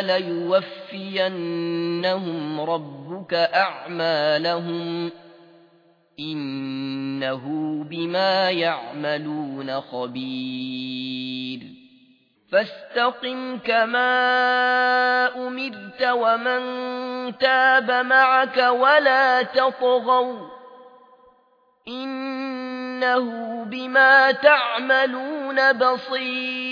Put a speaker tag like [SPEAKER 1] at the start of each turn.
[SPEAKER 1] ليوفينهم ربك أعمالهم إنه بما يعملون خبير. فاستقم كما أمرت ومن تاب معك ولا تطغوا. إنه بما تعملون بصير.